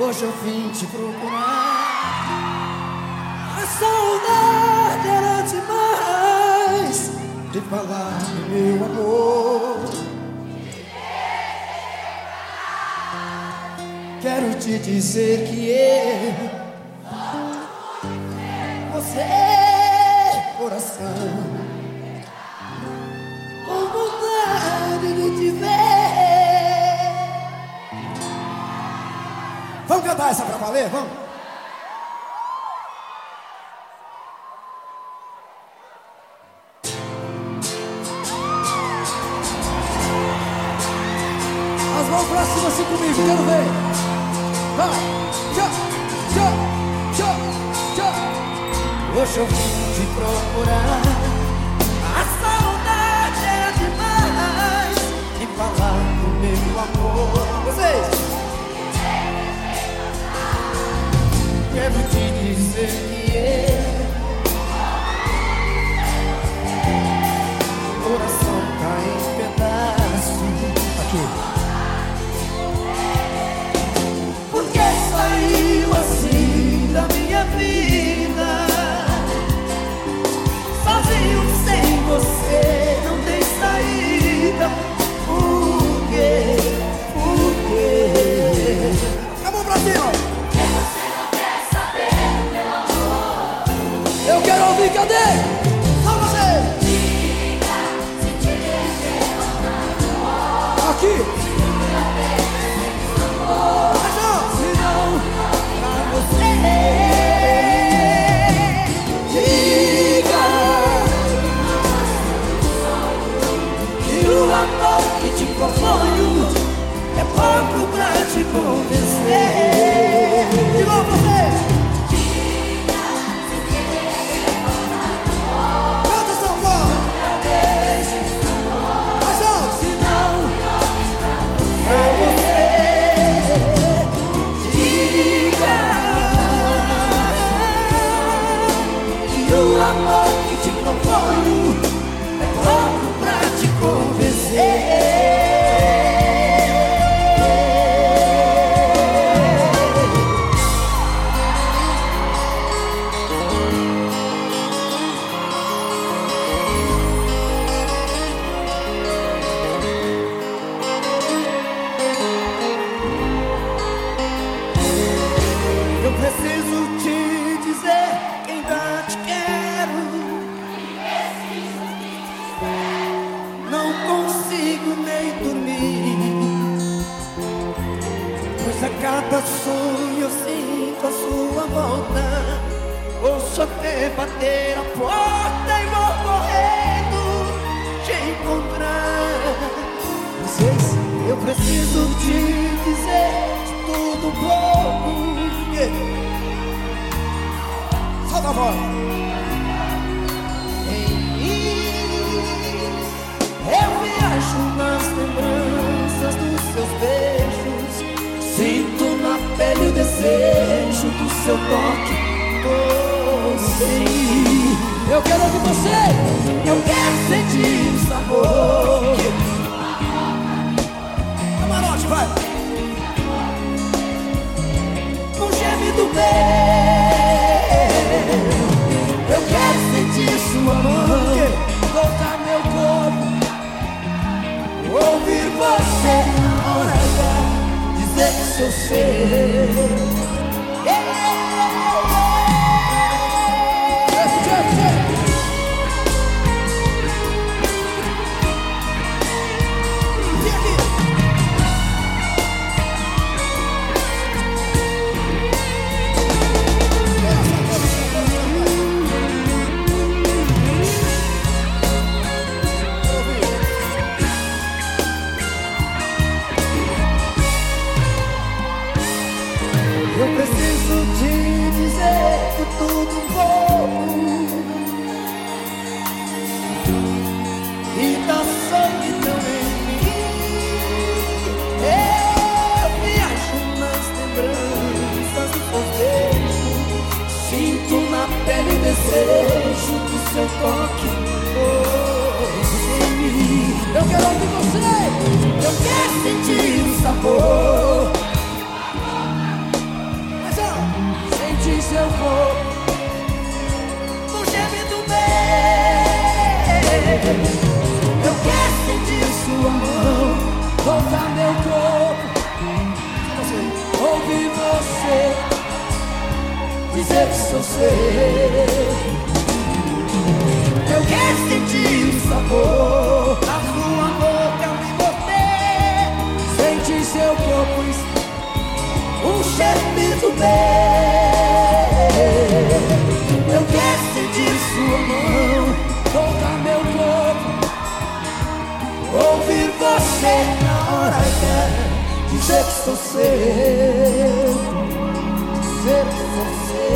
Hoje eu vim te procurar. A saudade era demais de falar do meu amor. Quero te dizer que eu, você, coração, cantar essa pra valer? Vamos? As mãos pra cima assim comigo, quero ver. Vai, tchau, tchau, tchau, tchau. Hoje eu vim te procurar. A saudade é demais de falar do meu amor. Vocês. Te a cada sonho eu sinto a sua volta. Ouço até bater a porta e vou correndo te encontrar. Vocês, eu preciso te dizer tudo um pouco. Solta a voz. Seu toque. Doce. Eu quero ouvir você. Eu quero sentir o sabor. Camarote, vai! Um gemido meu Eu quero sentir sua mão Voltar meu corpo Ouvir você na hora H Dizer que sou seu Eu preciso te dizer que tudo um E da solidão em mim. Eu viajo nas lembranças seus beijos Sinto na pele o desejo do seu toque doce em Eu quero ouvir você. Eu quero sentir o sabor Eu quero sentir sua mão Tocar meu corpo. Ouvir você. Dizer que sou seu. Eu quero sentir o sabor. Da sua boca me morder. Sentir seu corpo, um cheiro do meu. Ouvir você na hora certa, dizer que sou seu. Dizer que sou seu.